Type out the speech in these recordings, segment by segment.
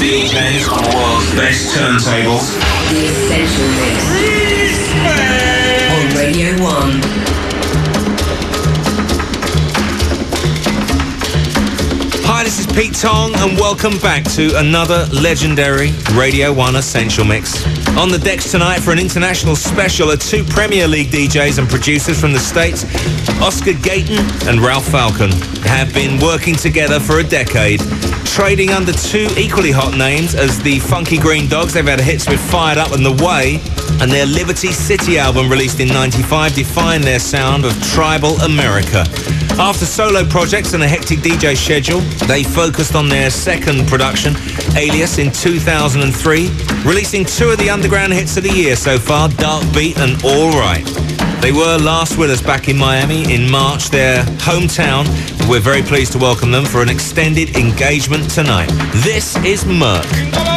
DJs on the world's best turntables. The Essential Mix. On Radio 1. Hi, this is Pete Tong, and welcome back to another legendary Radio 1 Essential Mix. On the decks tonight for an international special are two Premier League DJs and producers from the States, Oscar Gaetan and Ralph Falcon, have been working together for a decade, trading under two equally hot names as the Funky Green Dogs. They've had hits with Fired Up and The Way, and their Liberty City album released in 95 defined their sound of tribal America. After solo projects and a hectic DJ schedule, they focused on their second production, Alias, in 2003, releasing two of the underground hits of the year so far, Dark Beat and All Right. They were last with us back in Miami in March, their hometown. We're very pleased to welcome them for an extended engagement tonight. This is Murk.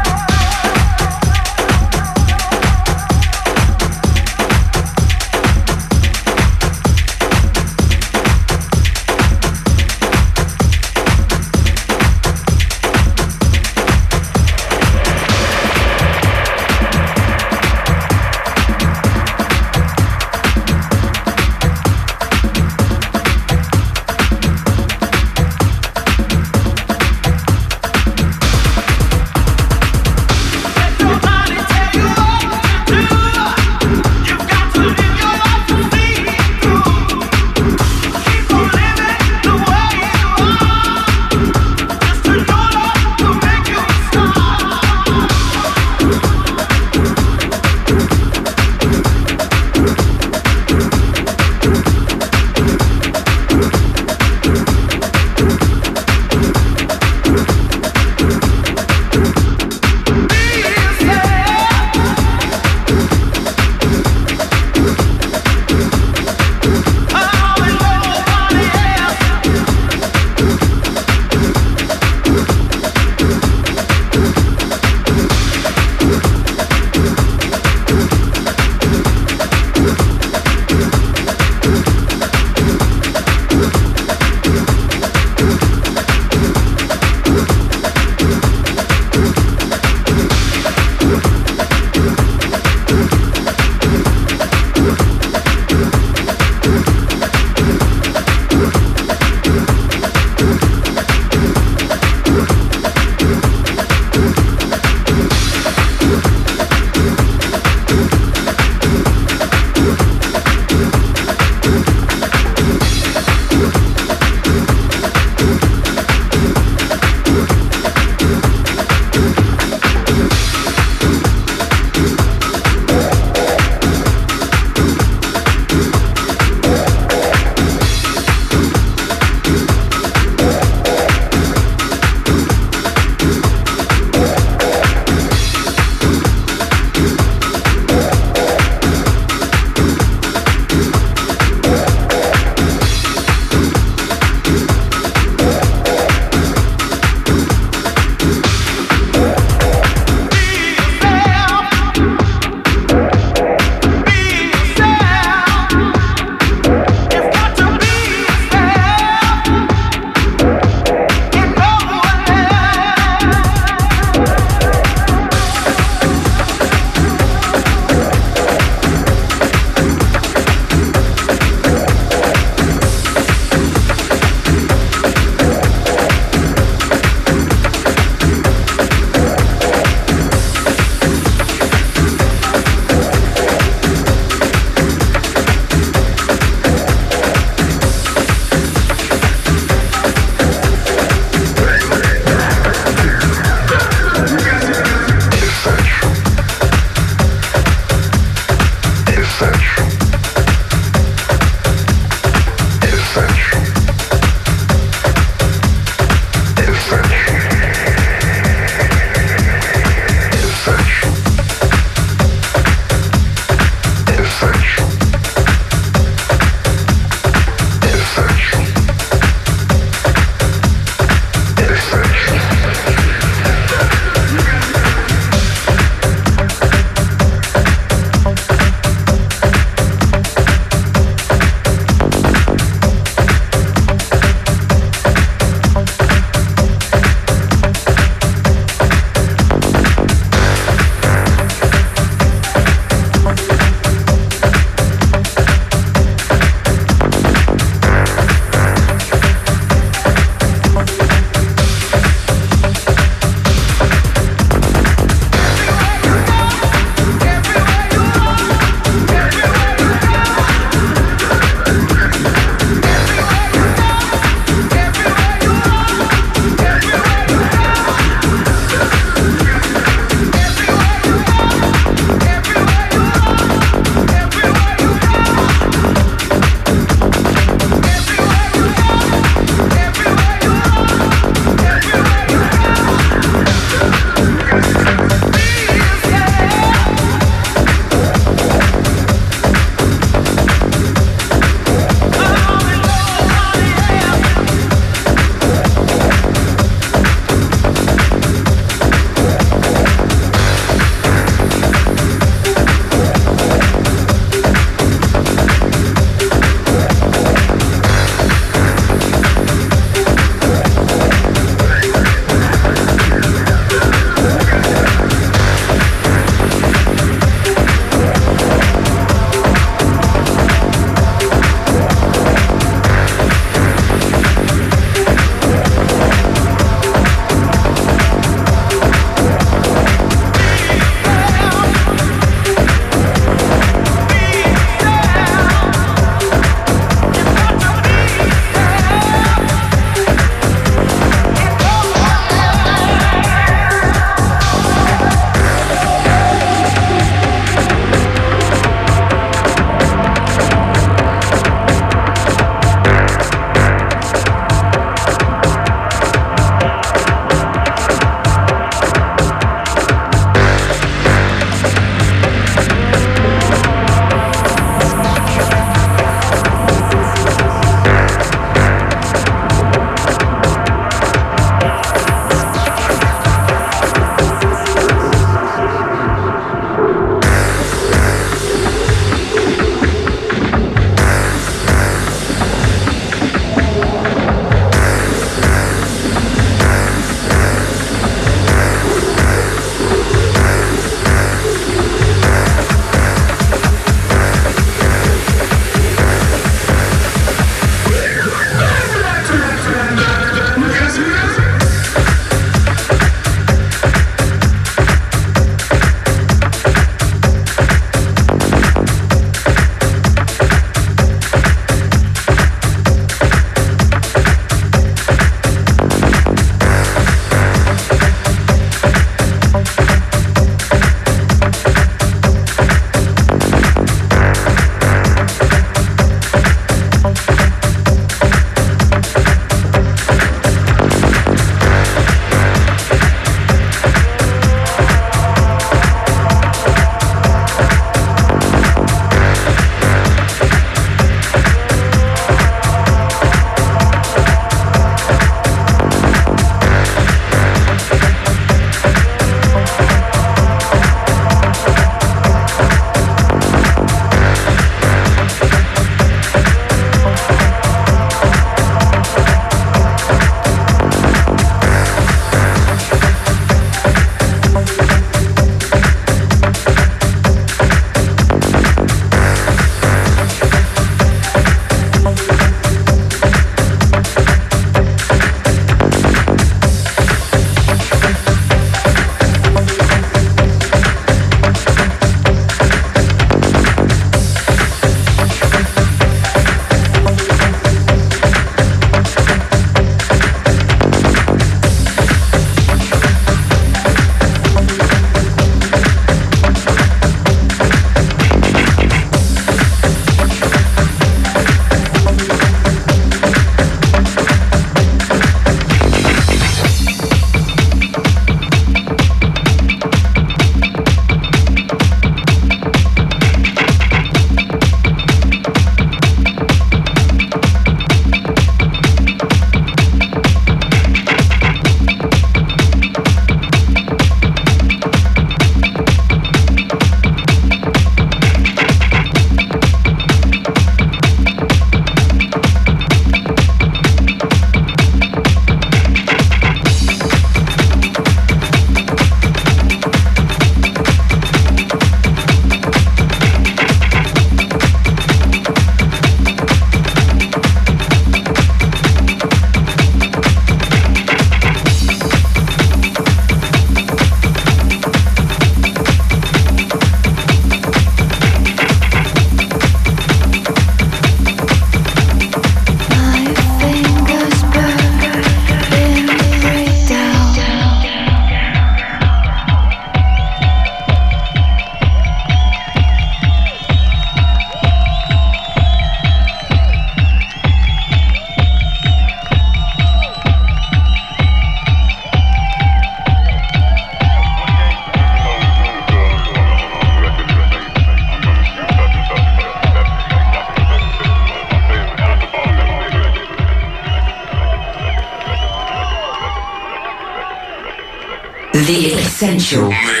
Essential.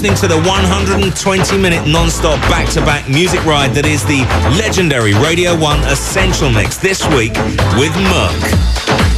Listening to the 120 minute non stop back to back music ride that is the legendary Radio 1 Essential Mix this week with Murk.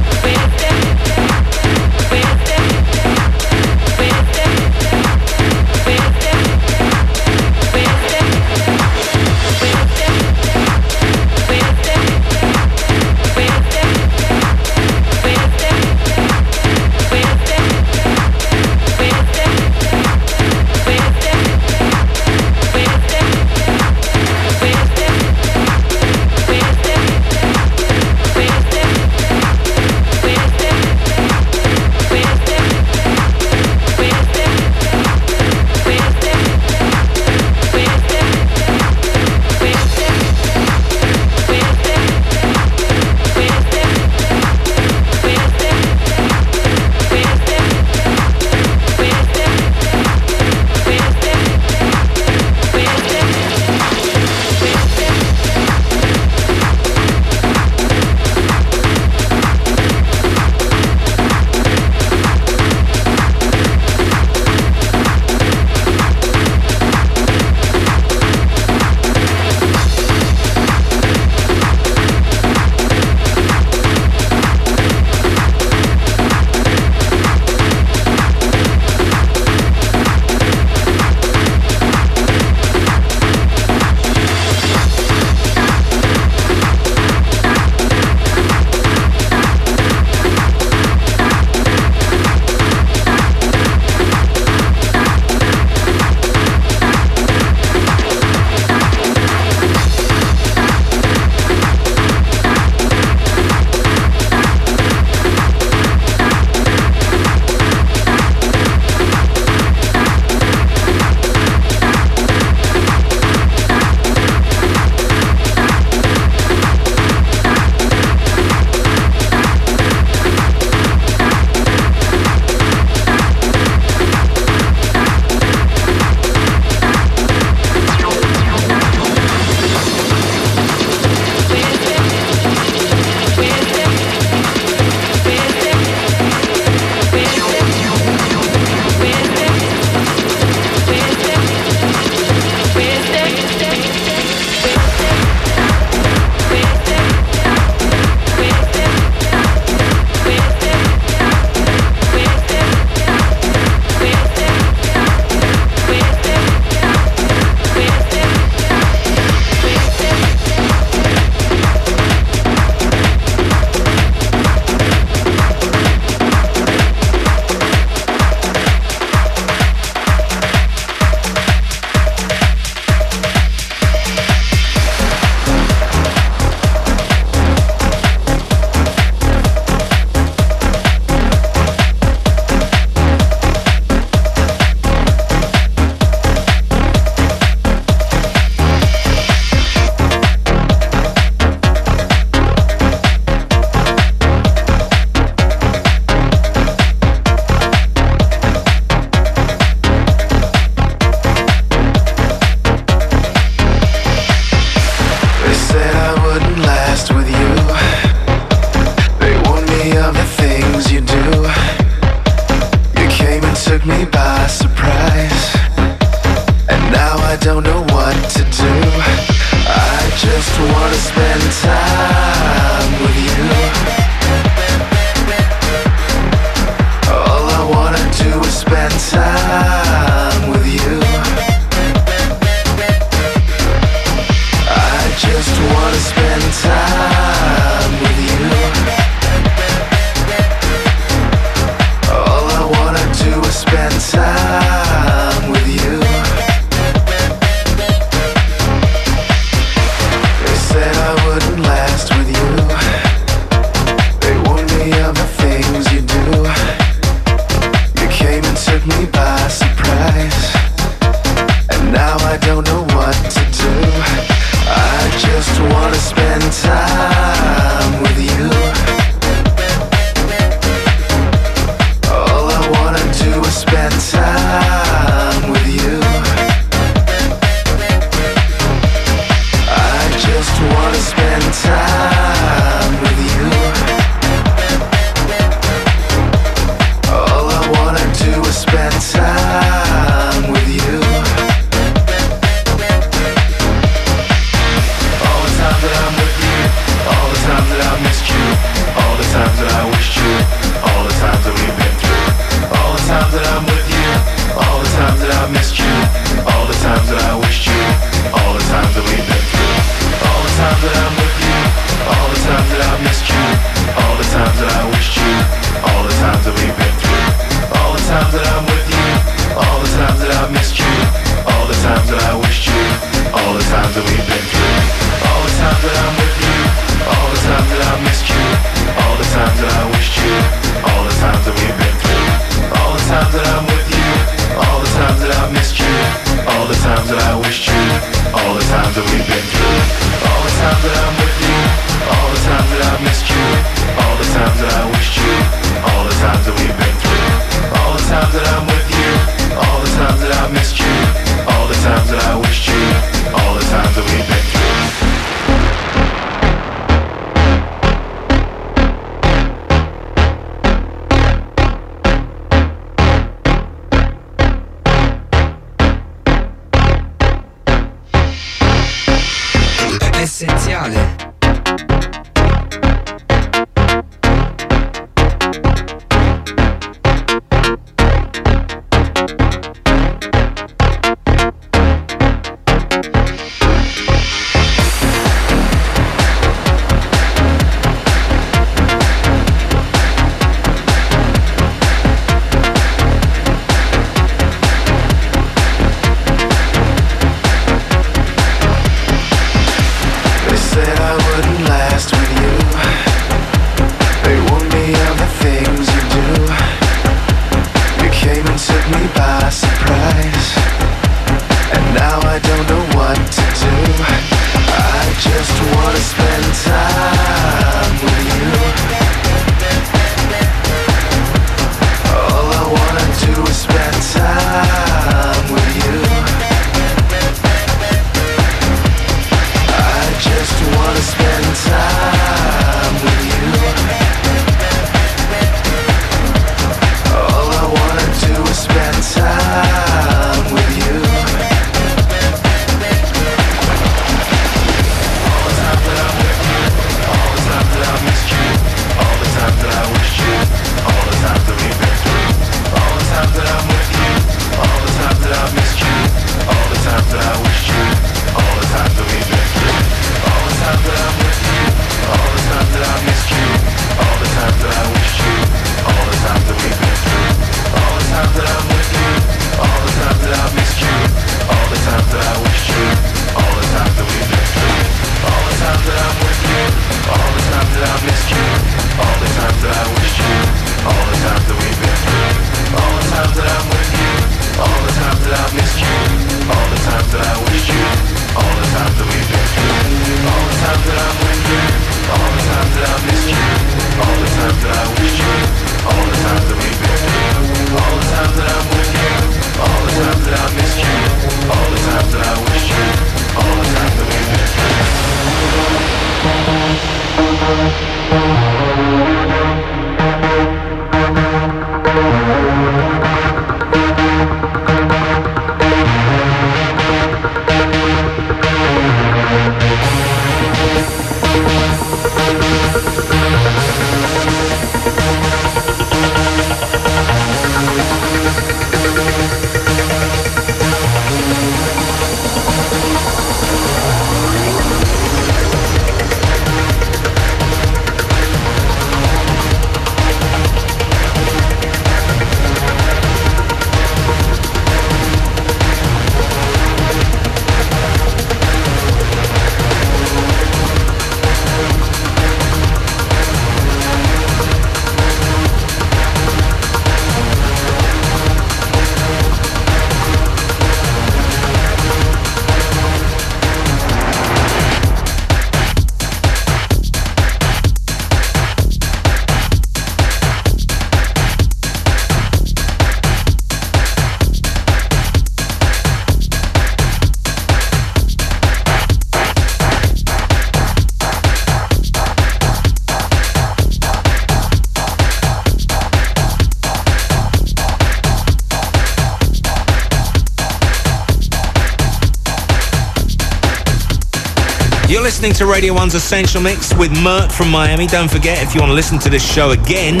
Listening to Radio 1's Essential Mix with Murk from Miami. Don't forget, if you want to listen to this show again,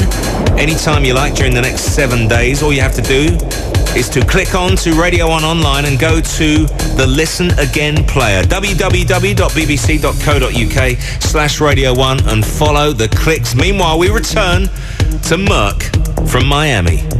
anytime you like during the next seven days, all you have to do is to click on to Radio 1 online and go to the Listen Again player, www.bbc.co.uk slash Radio 1 and follow the clicks. Meanwhile, we return to Murk from Miami.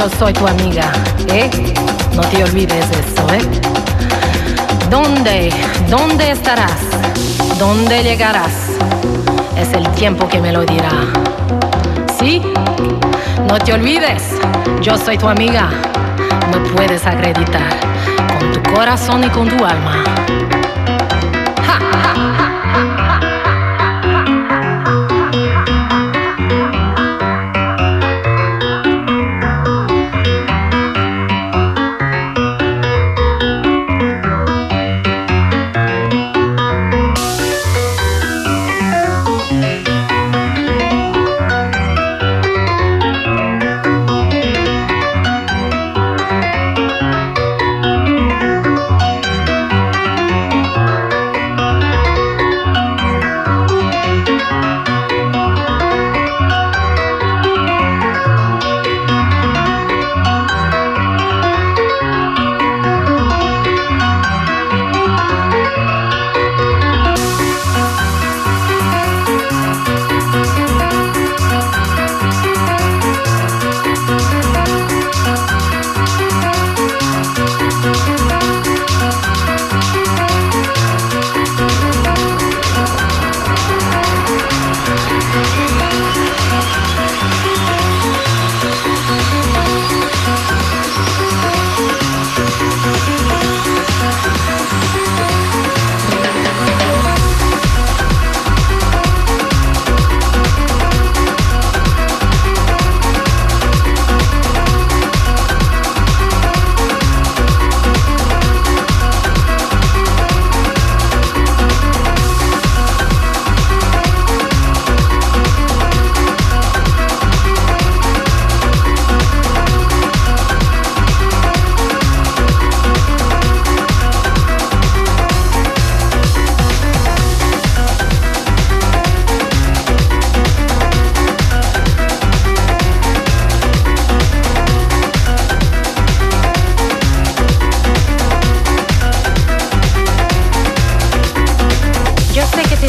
Yo soy tu amiga, ¿eh? No te olvides eso, ¿eh? ¿Dónde, dónde estarás? ¿Dónde llegarás? Es el tiempo que me lo dirá. ¿Sí? No te olvides, yo soy tu amiga, me puedes acreditar con tu corazón y con tu alma.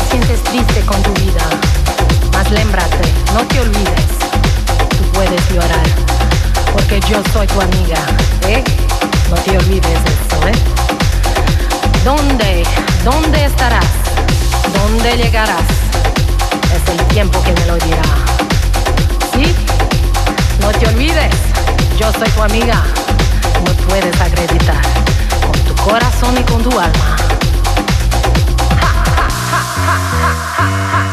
sientes triste con tu vida, mas lembrate, no te olvides, tú puedes llorar, porque yo soy tu amiga, ¿eh? No te olvides eso, ¿eh? ¿Dónde, dónde estarás? ¿Dónde llegarás? Es el tiempo que me lo dirá. ¿Sí? No te olvides, yo soy tu amiga, no puedes acreditar, con tu corazón y con tu alma. 哈哈哈哈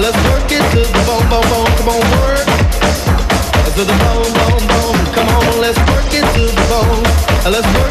Let's work it to the bone, bone, bone. Come on, work to the bone, bone, bone. Come on, let's work it to the bone. Let's work.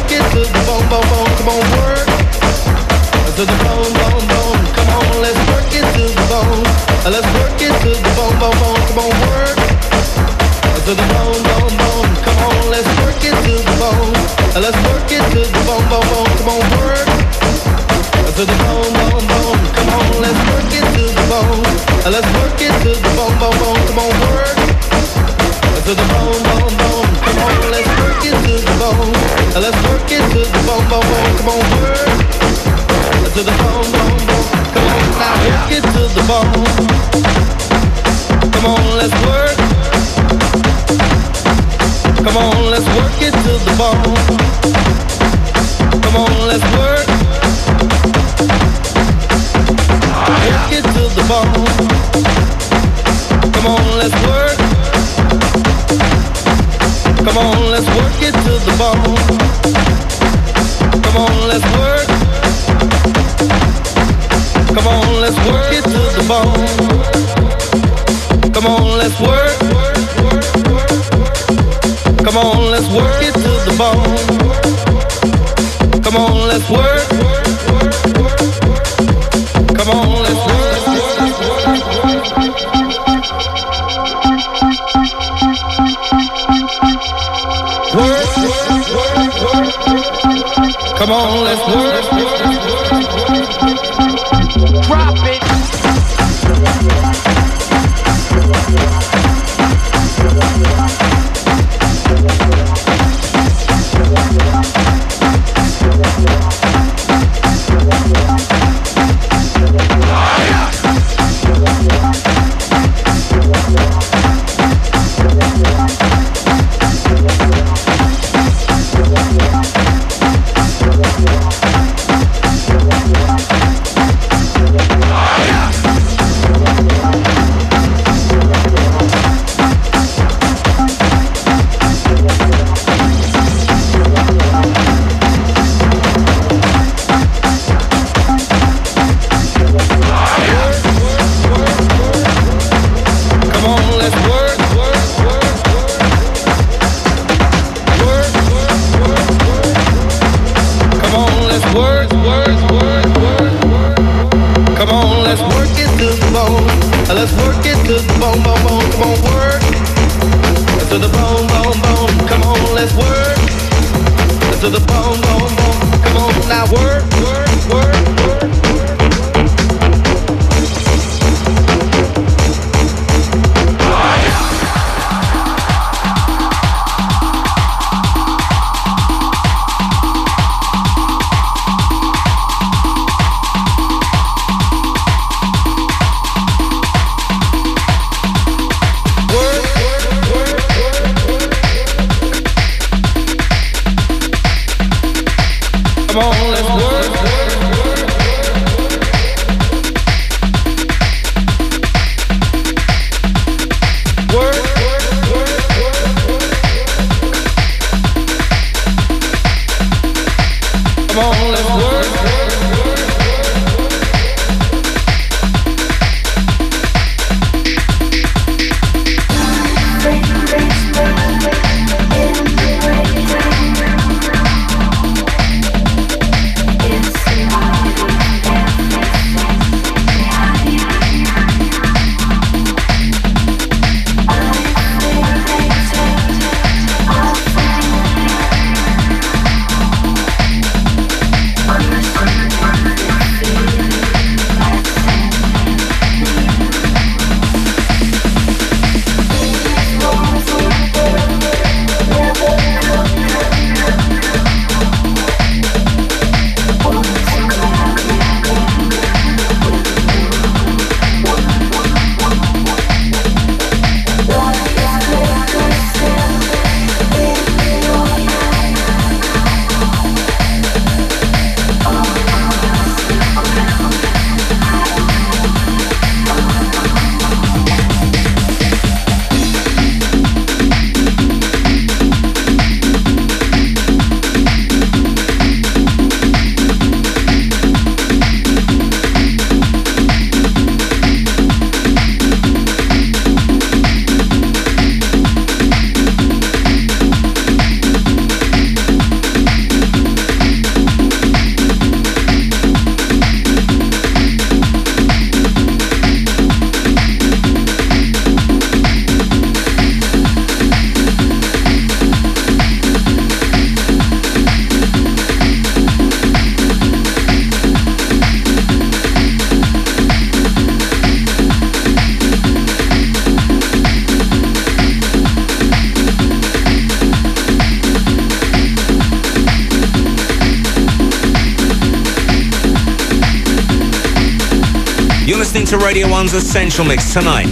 1's Essential Mix tonight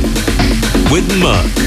with Murk.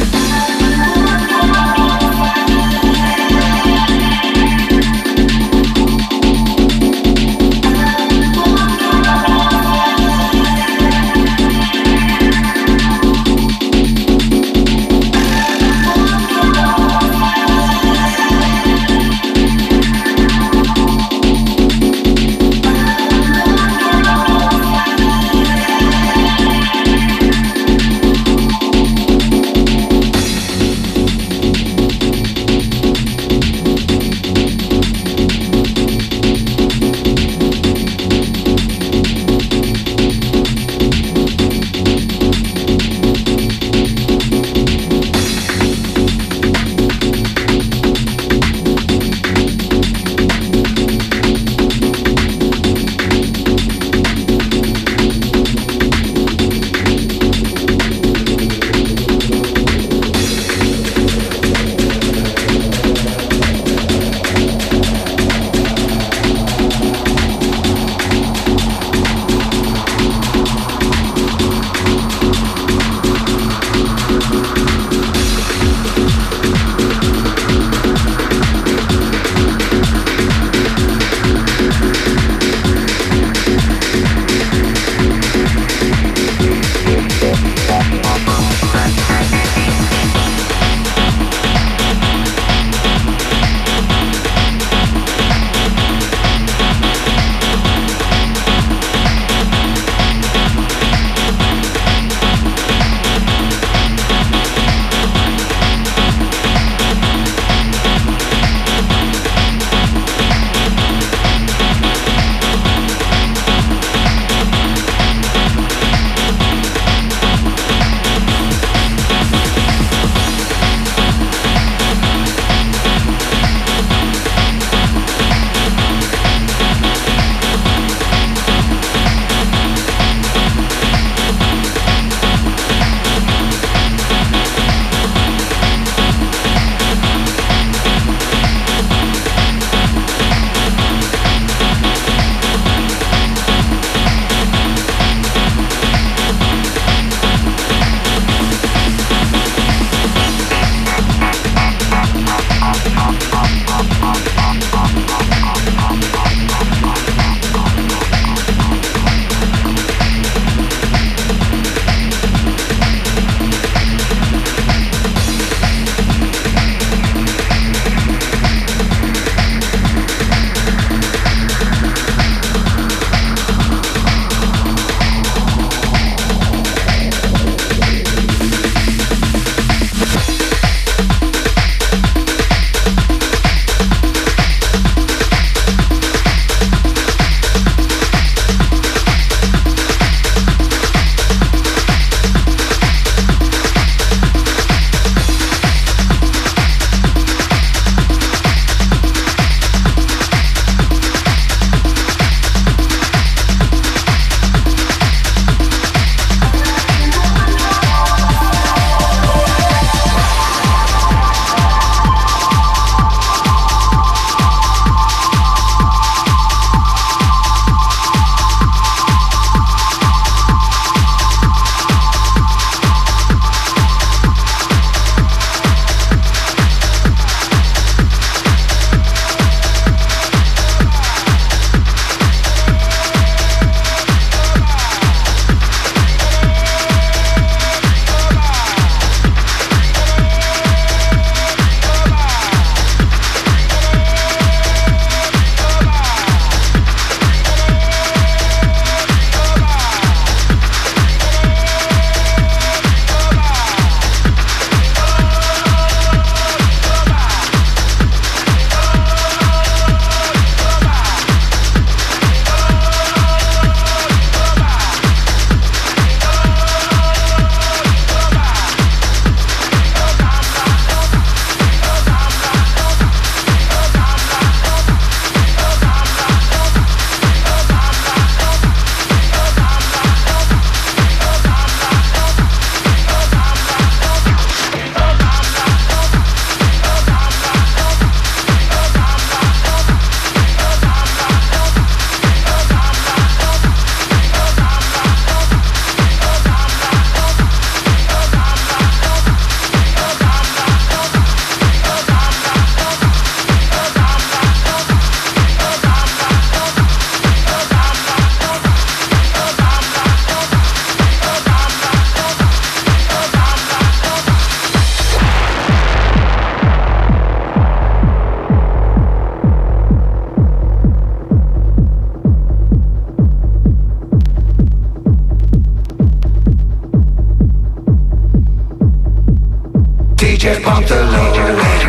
DJ pump the low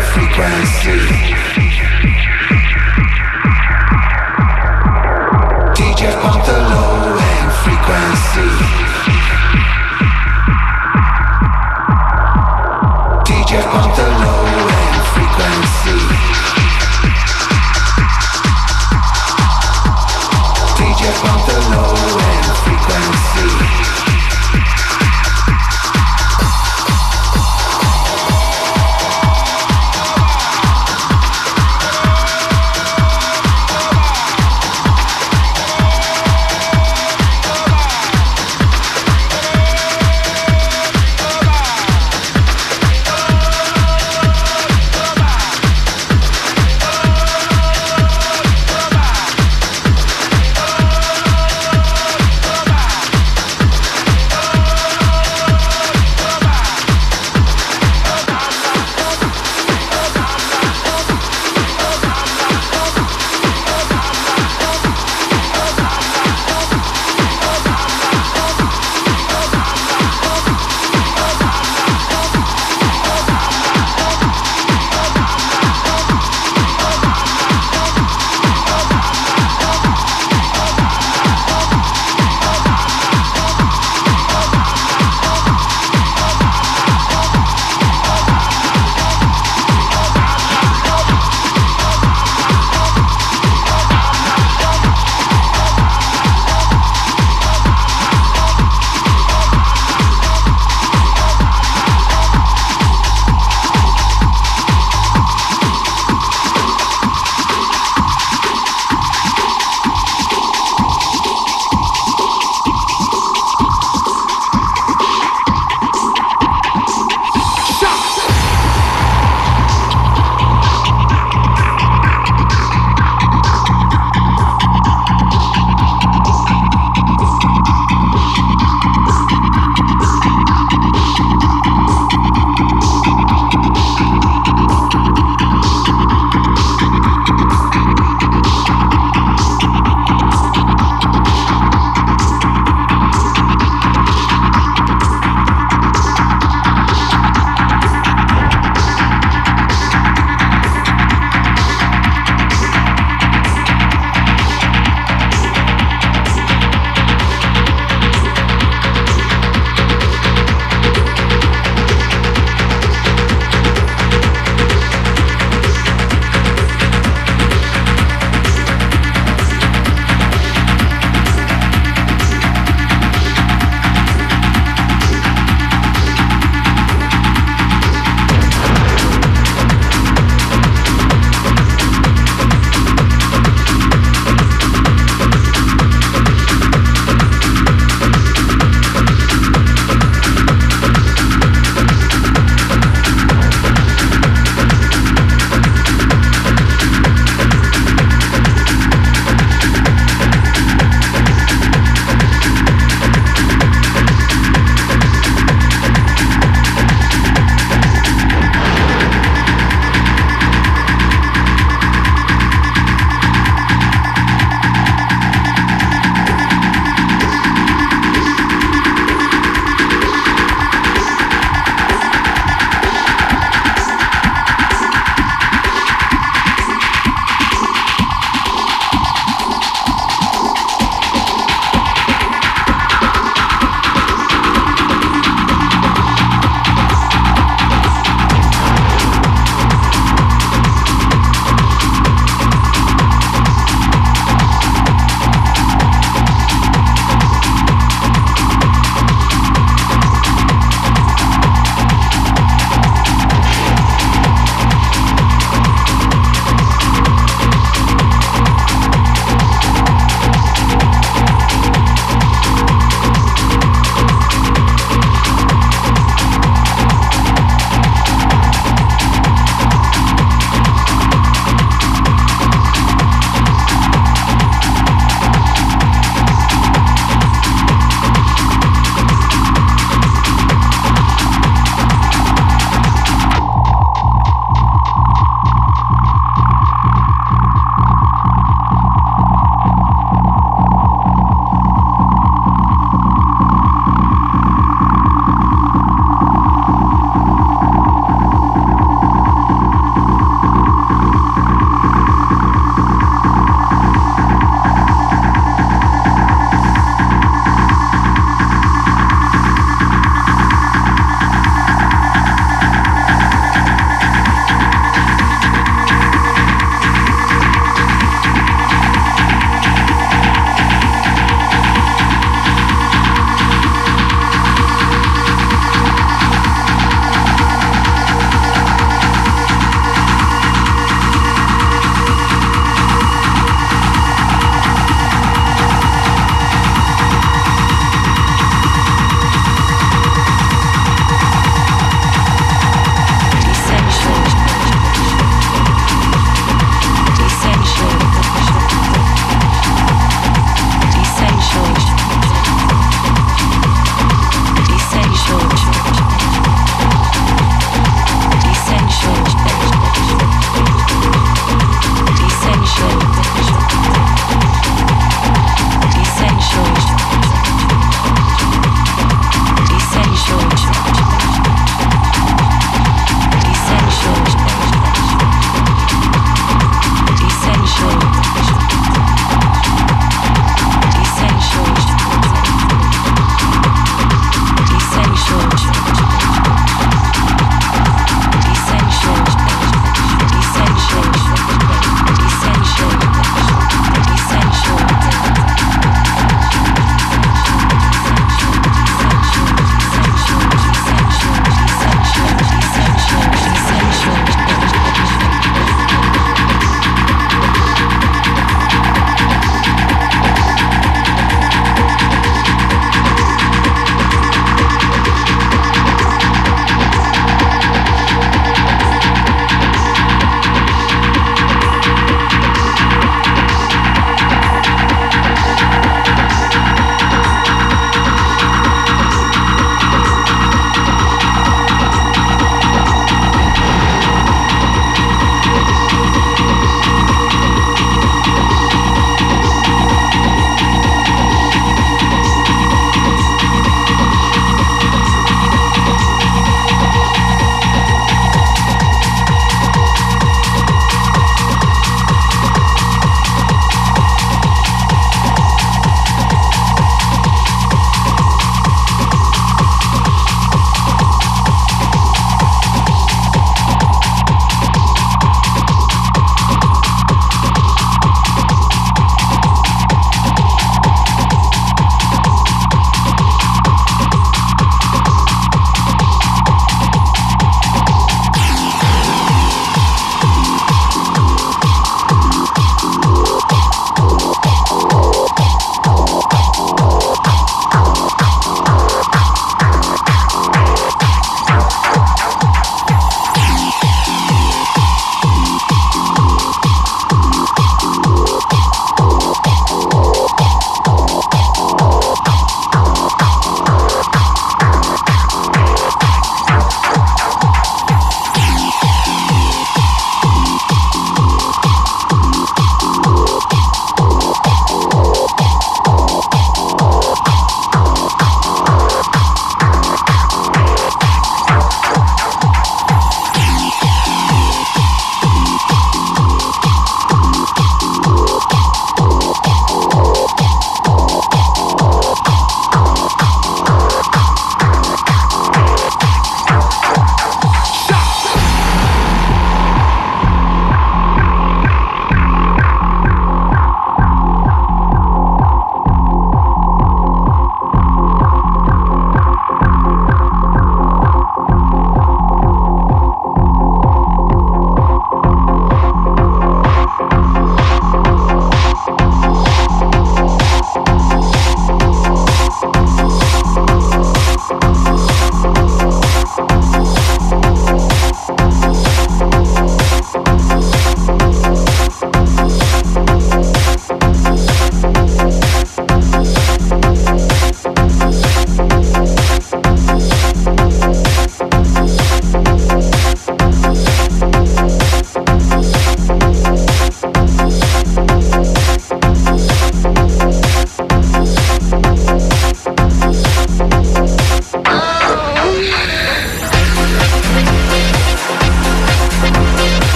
frequency.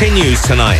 Continues tonight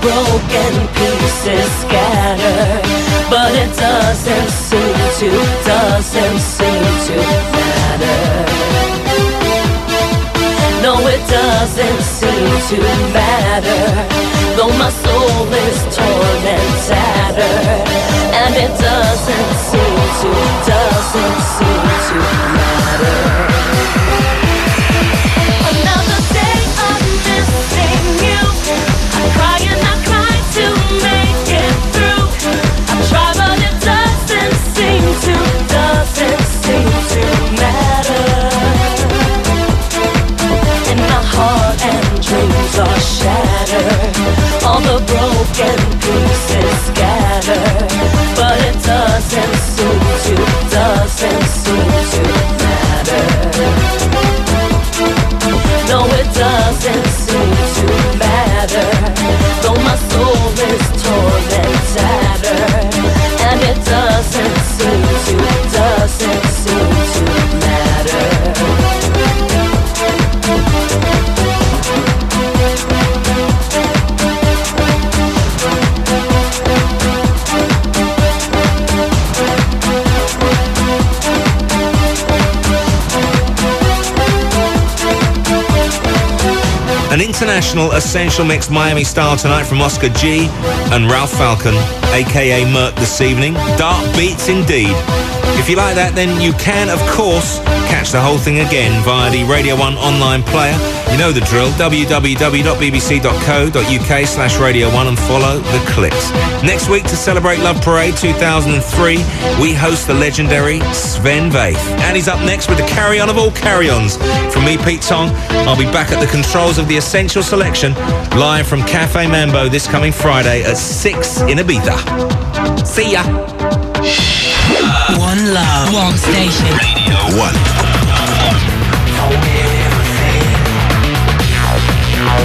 broken pieces scatter But it doesn't seem to, doesn't seem to matter. No, it doesn't seem to matter Though my soul is torn and tattered And it doesn't seem to, doesn't seem to matter. are shattered, all the broken pieces scatter. But it doesn't suit you, doesn't suit you matter. No, it doesn't suit you matter. Though my soul is torn and tattered, and it doesn't suit you, doesn't. International Essential Mix Miami style tonight from Oscar G and Ralph Falcon, aka Murk this evening. Dark beats indeed. If you like that, then you can, of course, catch the whole thing again via the Radio 1 online player. You know the drill, www.bbc.co.uk slash Radio 1 and follow the clips. Next week, to celebrate Love Parade 2003, we host the legendary Sven Väth. And he's up next with the carry-on of all carry-ons. From me, Pete Tong, I'll be back at the controls of the Essential Selection, live from Cafe Mambo this coming Friday at 6 in Ibiza. See ya! Love. One station. Radio 1.